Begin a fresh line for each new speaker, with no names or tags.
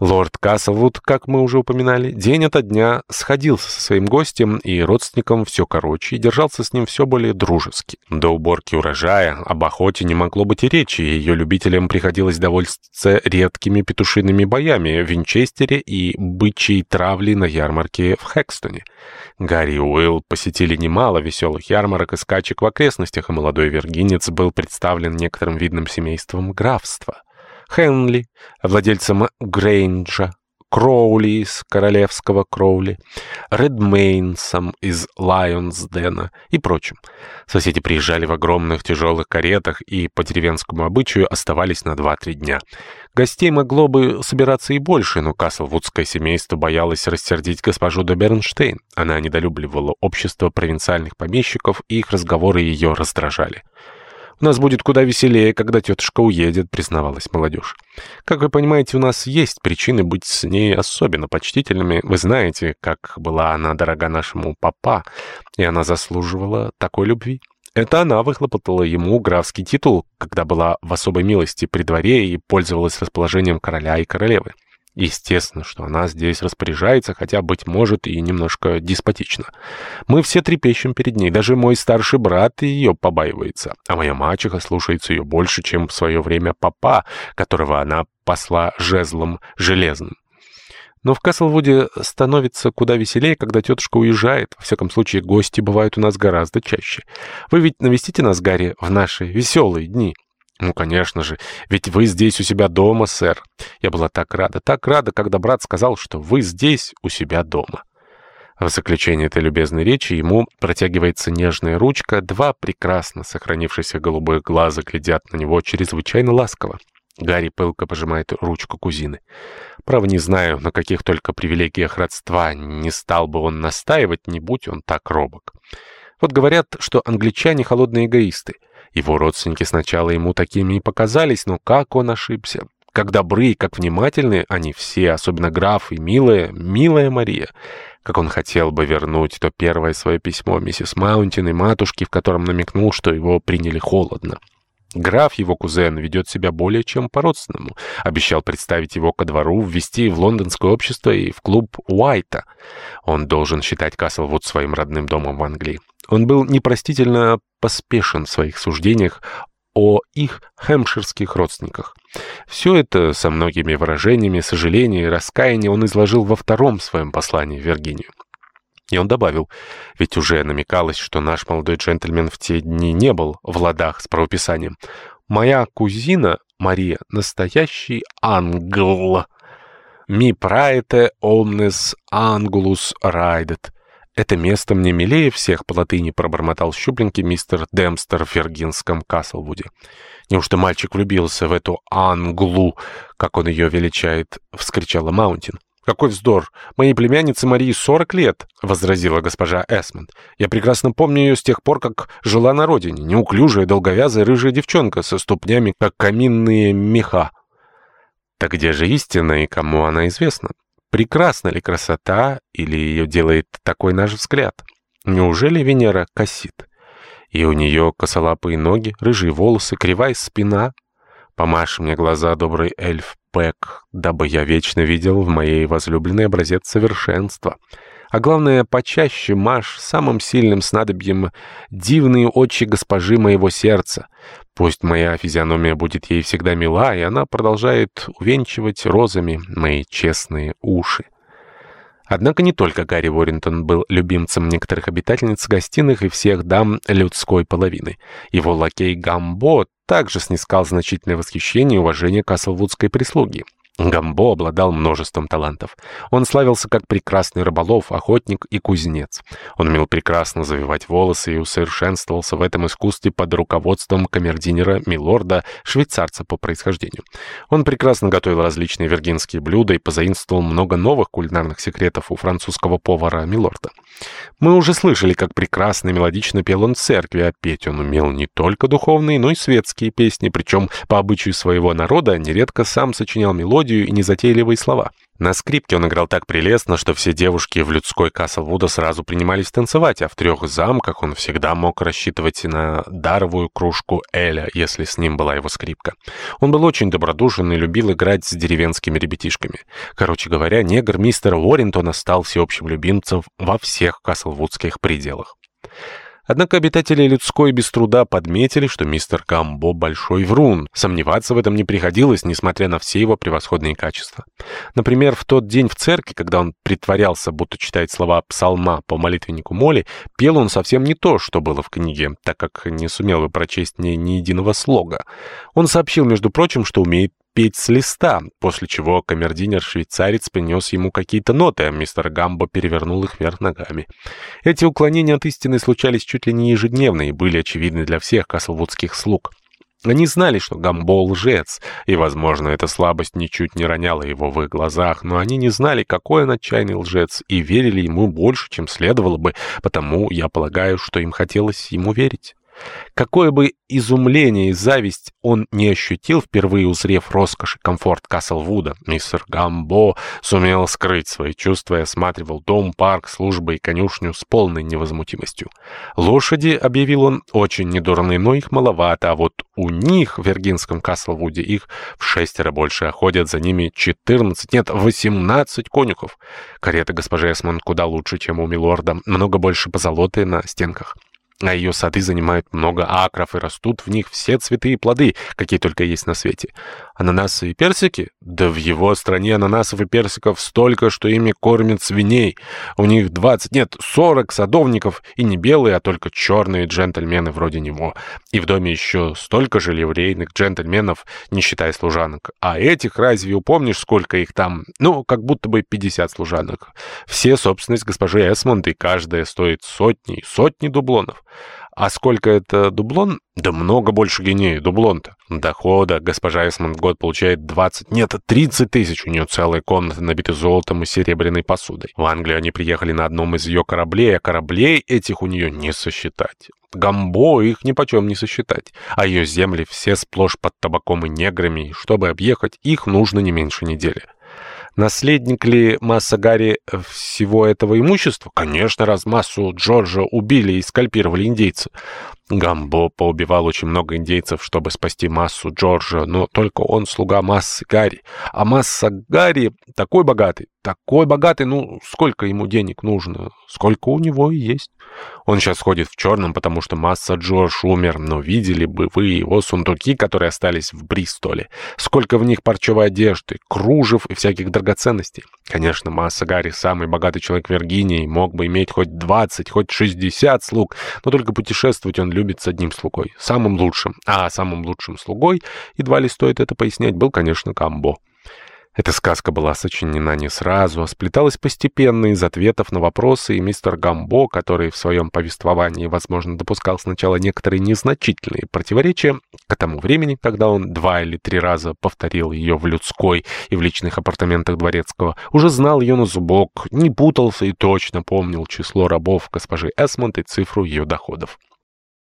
Лорд Каслвуд, как мы уже упоминали, день ото дня сходился со своим гостем и родственником все короче и держался с ним все более дружески. До уборки урожая об охоте не могло быть и речи, и ее любителям приходилось довольствоваться редкими петушиными боями в Винчестере и бычьей травли на ярмарке в Хэкстоне. Гарри и Уилл посетили немало веселых ярмарок и скачек в окрестностях, и молодой виргинец был представлен некоторым видным семейством графства. Хенли, владельцем Грейнджа, Кроули из королевского Кроули, Редмейнсом из Лайонсдена и прочим. Соседи приезжали в огромных тяжелых каретах и по деревенскому обычаю оставались на 2-3 дня. Гостей могло бы собираться и больше, но Каслвудское семейство боялось рассердить госпожу де Бернштейн. Она недолюбливала общество провинциальных помещиков, и их разговоры ее раздражали. «У нас будет куда веселее, когда тетушка уедет», — признавалась молодежь. «Как вы понимаете, у нас есть причины быть с ней особенно почтительными. Вы знаете, как была она дорога нашему папа, и она заслуживала такой любви». Это она выхлопотала ему графский титул, когда была в особой милости при дворе и пользовалась расположением короля и королевы. Естественно, что она здесь распоряжается, хотя, быть может, и немножко деспотично. Мы все трепещем перед ней, даже мой старший брат ее побаивается, а моя мачеха слушается ее больше, чем в свое время папа, которого она посла жезлом железным. Но в Каслвуде становится куда веселее, когда тетушка уезжает. Во всяком случае, гости бывают у нас гораздо чаще. Вы ведь навестите нас, Гарри, в наши веселые дни». «Ну, конечно же, ведь вы здесь у себя дома, сэр. Я была так рада, так рада, когда брат сказал, что вы здесь у себя дома». В заключение этой любезной речи ему протягивается нежная ручка, два прекрасно сохранившиеся голубых глаза глядят на него чрезвычайно ласково. Гарри пылко пожимает ручку кузины. Право не знаю, на каких только привилегиях родства не стал бы он настаивать, не будь он так робок. Вот говорят, что англичане холодные эгоисты. Его родственники сначала ему такими и показались, но как он ошибся. Как добры и как внимательны они все, особенно граф и милая, милая Мария. Как он хотел бы вернуть то первое свое письмо миссис Маунтин и матушке, в котором намекнул, что его приняли холодно. Граф, его кузен, ведет себя более чем по-родственному. Обещал представить его ко двору, ввести в лондонское общество и в клуб Уайта. Он должен считать Каслвуд своим родным домом в Англии. Он был непростительно поспешен в своих суждениях о их хэмпширских родственниках. Все это со многими выражениями сожаления и раскаяния он изложил во втором своем послании в Виргинию. И он добавил, ведь уже намекалось, что наш молодой джентльмен в те дни не был в ладах с правописанием. Моя кузина Мария — настоящий англ. «Ми праете omnes angulus raidet». «Это место мне милее всех по латыни», — пробормотал щупленький мистер Демстер в Виргинском Каслвуде. «Неужто мальчик влюбился в эту Англу, как он ее величает?» — вскричала Маунтин. «Какой вздор! Моей племяннице Марии 40 лет!» — возразила госпожа Эсмонд. «Я прекрасно помню ее с тех пор, как жила на родине. Неуклюжая, долговязая, рыжая девчонка со ступнями, как каминные меха». «Так где же истина и кому она известна? Прекрасна ли красота или ее делает такой наш взгляд? Неужели Венера косит? И у нее косолапые ноги, рыжие волосы, кривая спина?» Помашь мне глаза, добрый эльф Пэк, дабы я вечно видел в моей возлюбленной образец совершенства. А главное, почаще маш самым сильным снадобьем дивные очи госпожи моего сердца. Пусть моя физиономия будет ей всегда мила, и она продолжает увенчивать розами мои честные уши. Однако не только Гарри Уоррингтон был любимцем некоторых обитательниц гостиных и всех дам людской половины. Его лакей Гамбо также снискал значительное восхищение и уважение каслвудской прислуги. Гамбо обладал множеством талантов. Он славился как прекрасный рыболов, охотник и кузнец. Он умел прекрасно завивать волосы и усовершенствовался в этом искусстве под руководством камердинера Милорда, швейцарца по происхождению. Он прекрасно готовил различные виргинские блюда и позаимствовал много новых кулинарных секретов у французского повара Милорда. Мы уже слышали, как прекрасно и мелодично пел он в церкви, а петь он умел не только духовные, но и светские песни, причем по обычаю своего народа нередко сам сочинял мелодию мелодию и незатейливые слова. На скрипке он играл так прелестно, что все девушки в людской Каслвуда сразу принимались танцевать, а в трех замках он всегда мог рассчитывать на даровую кружку Эля, если с ним была его скрипка. Он был очень добродушен и любил играть с деревенскими ребятишками. Короче говоря, негр мистера Уоррентона стал всеобщим любимцем во всех каслвудских пределах. Однако обитатели людской без труда подметили, что мистер Гамбо большой врун. Сомневаться в этом не приходилось, несмотря на все его превосходные качества. Например, в тот день в церкви, когда он притворялся, будто читает слова псалма по молитвеннику Моли, пел он совсем не то, что было в книге, так как не сумел бы прочесть ни, ни единого слога. Он сообщил, между прочим, что умеет петь с листа, после чего камердинер-швейцарец принес ему какие-то ноты, а мистер Гамбо перевернул их вверх ногами. Эти уклонения от истины случались чуть ли не ежедневно и были очевидны для всех каслвудских слуг. Они знали, что Гамбо лжец, и, возможно, эта слабость ничуть не роняла его в их глазах, но они не знали, какой он отчаянный лжец, и верили ему больше, чем следовало бы, потому я полагаю, что им хотелось ему верить. Какое бы изумление и зависть он не ощутил, впервые узрев роскошь и комфорт Каслвуда, мистер Гамбо сумел скрыть свои чувства и осматривал дом, парк, службы и конюшню с полной невозмутимостью. Лошади, объявил он, очень недурны, но их маловато, а вот у них в Виргинском Каслвуде их в шестеро больше, а ходят за ними 14, нет, 18 конюхов. Карета госпожи Эсмон куда лучше, чем у милорда, много больше позолоты на стенках а ее сады занимают много акров, и растут в них все цветы и плоды, какие только есть на свете. Ананасы и персики? Да в его стране ананасов и персиков столько, что ими кормят свиней. У них 20, нет, 40 садовников, и не белые, а только черные джентльмены вроде него. И в доме еще столько же ливрейных джентльменов, не считая служанок. А этих разве упомнишь, сколько их там? Ну, как будто бы 50 служанок. Все собственность госпожи Эсмонд, и каждая стоит сотни и сотни дублонов. А сколько это дублон? Да много больше генеи, дублон-то. Дохода госпожа Эсмонд в год получает 20, нет, 30 тысяч. У нее целая комната набита золотом и серебряной посудой. В Англию они приехали на одном из ее кораблей, а кораблей этих у нее не сосчитать. Гамбо их нипочем не сосчитать. А ее земли все сплошь под табаком и неграми, и чтобы объехать их нужно не меньше недели. Наследник ли Масса Гарри всего этого имущества? Конечно, раз массу Джорджа убили и скальпировали индейцы. Гамбо поубивал очень много индейцев, чтобы спасти массу Джорджа, но только он слуга массы Гарри. А масса Гарри такой богатый, такой богатый, ну, сколько ему денег нужно, сколько у него есть. Он сейчас ходит в черном, потому что масса Джордж умер, но видели бы вы его сундуки, которые остались в Бристоле. Сколько в них парчевой одежды, кружев и всяких драгоценностей. Конечно, масса Гарри самый богатый человек Виргинии, мог бы иметь хоть 20, хоть 60 слуг, но только путешествовать он любит с одним слугой, самым лучшим. А самым лучшим слугой, едва ли стоит это пояснять, был, конечно, Камбо. Эта сказка была сочинена не сразу, а сплеталась постепенно из ответов на вопросы, и мистер Гамбо, который в своем повествовании, возможно, допускал сначала некоторые незначительные противоречия, к тому времени, когда он два или три раза повторил ее в людской и в личных апартаментах дворецкого, уже знал ее на зубок, не путался и точно помнил число рабов госпожи Эсмонд и цифру ее доходов.